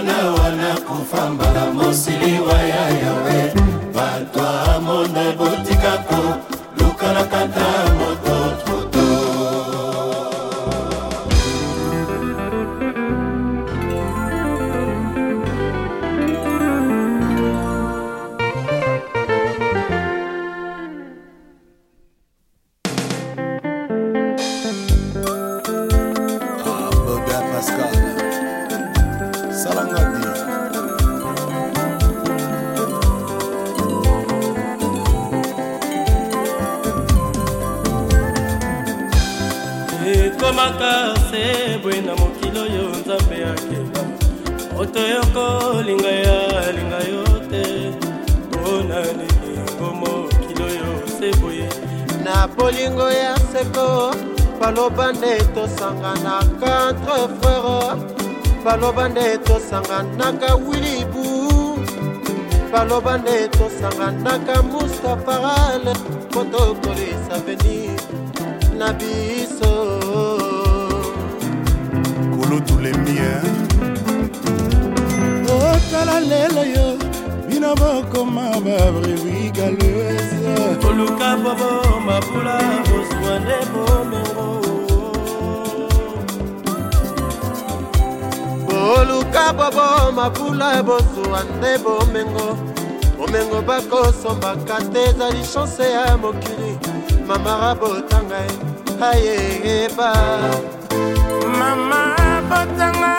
wana wanakufa mbala mosili okomaka se boye na mokili oyo nzambe akela moto yokolinga ya linga yo te mpona lilingo mokili oyo se boye na bolingo ya seko baloba nde tosanganaka entre frere baloba nde tosanganaka wilibu baloba nde tosanganaka mustapha ale po tokolisa venir na biso likolo tolemie otala lelo yo bino bokoma babrevui galeuse koluka bobo mabula bozwa nde bomengo boluka bobo mabula bozwa nde bomengo bomengo bakosombaka te ezali chanse ya mokili mamara botanga ye ayeyeba mama abotanga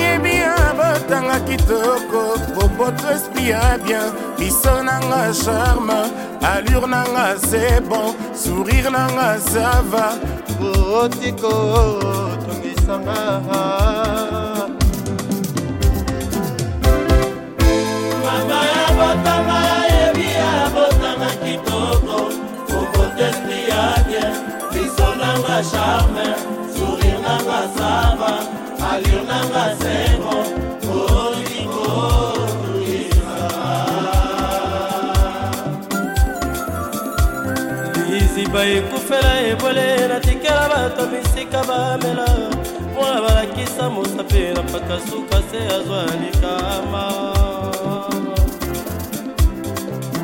yebi abotanga kitoko popoto esprit ya bien biso nanga charme allure nanga c'est bon sourire nanga sava otiko tongisanga liloba ekufela ebole natikela bato bisika bamela mpona balakisa mosape na mpaka suka se azwa likama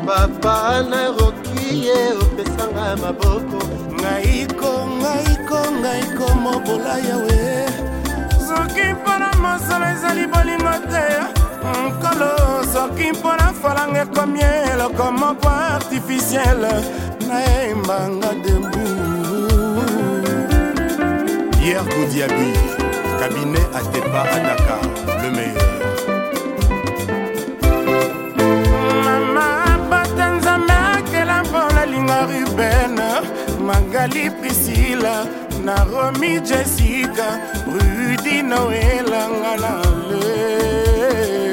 papa naroki ye opesanga maboko ngaiko ngaiko ngaiko mobola yawe soki mpona mosolo ezali bolingo te nkolo soki mpona falanga ekomi eloko moko artificiele nayembanga debu hier godiabi cabinet à départ à dakar le meilleur mama bata nzambe akela mpona linga ruben magali prisila naromi jessica rudi noelanga na le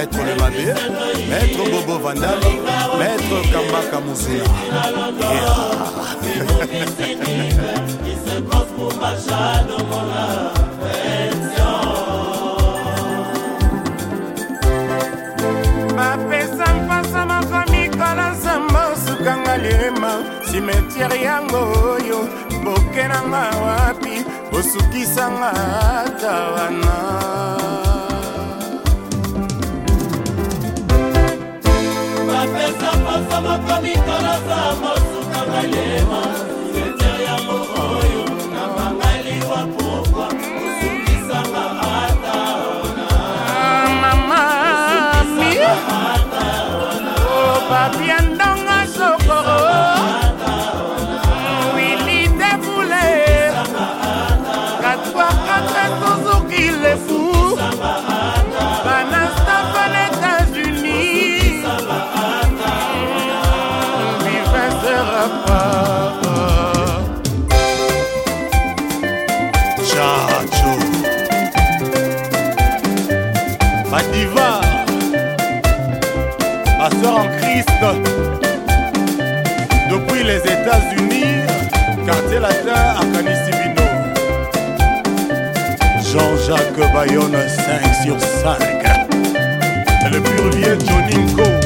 maître Lebabé, maître Bobo Vandali, maître Kambaka Mouzia. Yeah. kanga lirema simetiere yango oyo boke nanga wapi bosukisanga ata wana napesa poso moko mikolo sama depuis les États-Unis, quartier latin à Jean-Jacques Bayonne 5 sur 5. le purvier Johnny Inco.